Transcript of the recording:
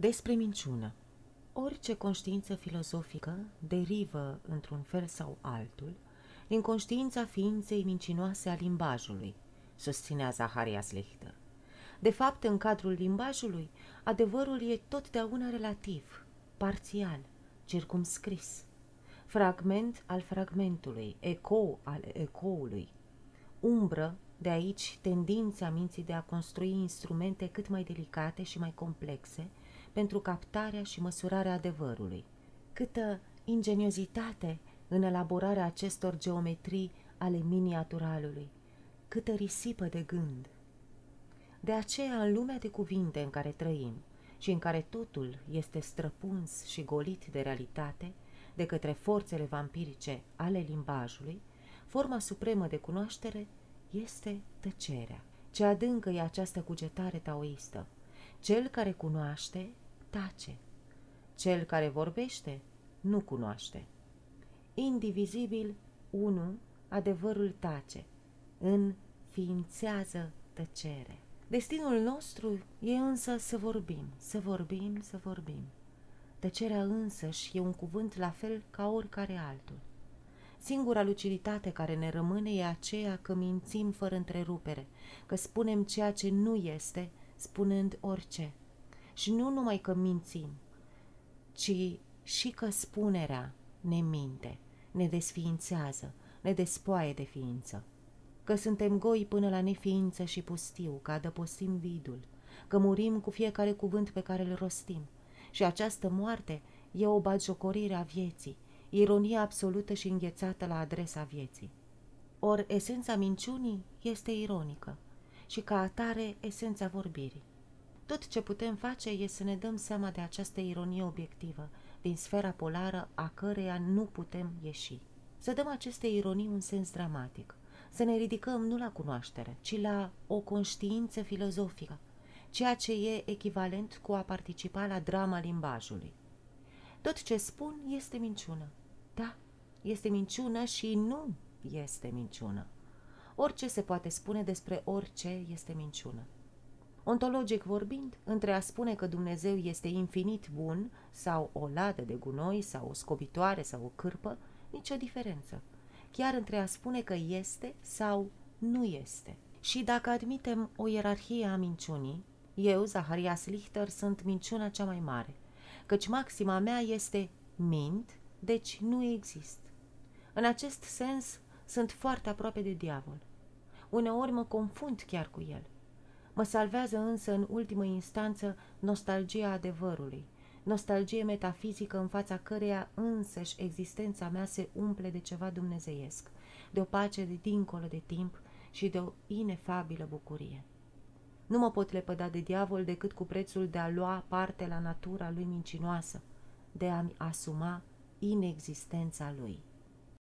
Despre minciună. Orice conștiință filozofică derivă, într-un fel sau altul, din conștiința ființei mincinoase a limbajului, susținea Zaharias Lichter. De fapt, în cadrul limbajului, adevărul e totdeauna relativ, parțial, circumscris, fragment al fragmentului, ecou al ecoului, umbră, de aici tendința minții de a construi instrumente cât mai delicate și mai complexe pentru captarea și măsurarea adevărului. Câtă ingeniozitate în elaborarea acestor geometrii ale miniaturalului, câtă risipă de gând. De aceea, în lumea de cuvinte în care trăim și în care totul este străpuns și golit de realitate, de către forțele vampirice ale limbajului, forma supremă de cunoaștere este tăcerea. Ce adâncă e această cugetare taoistă. Cel care cunoaște, tace. Cel care vorbește, nu cunoaște. Indivizibil, unu, adevărul tace, înființează tăcere. Destinul nostru e însă să vorbim, să vorbim, să vorbim. Tăcerea însăși e un cuvânt la fel ca oricare altul. Singura luciditate care ne rămâne e aceea că mințim fără întrerupere, că spunem ceea ce nu este, spunând orice. Și nu numai că mințim, ci și că spunerea ne minte, ne desființează, ne despoaie de ființă. Că suntem goi până la neființă și pustiu, că adăpostim vidul, că murim cu fiecare cuvânt pe care îl rostim. Și această moarte e o bagiocorire a vieții, ironie absolută și înghețată la adresa vieții. Or, esența minciunii este ironică și ca atare esența vorbirii. Tot ce putem face e să ne dăm seama de această ironie obiectivă, din sfera polară a căreia nu putem ieși. Să dăm acestei ironii un sens dramatic, să ne ridicăm nu la cunoaștere, ci la o conștiință filozofică, ceea ce e echivalent cu a participa la drama limbajului. Tot ce spun este minciună. Da, este minciună și nu este minciună. Orice se poate spune despre orice este minciună. Ontologic vorbind, între a spune că Dumnezeu este infinit bun sau o ladă de gunoi sau o scobitoare sau o cârpă, nicio diferență. Chiar între a spune că este sau nu este. Și dacă admitem o ierarhie a minciunii, eu, Zaharias Lichter, sunt minciuna cea mai mare, căci maxima mea este mint, deci nu exist. În acest sens, sunt foarte aproape de diavol. Uneori mă confund chiar cu el. Mă salvează însă în ultimă instanță nostalgia adevărului, nostalgie metafizică în fața căreia însăși existența mea se umple de ceva dumnezeiesc, de o pace de dincolo de timp și de o inefabilă bucurie. Nu mă pot lepăda de diavol decât cu prețul de a lua parte la natura lui mincinoasă, de a-mi asuma inexistența lui.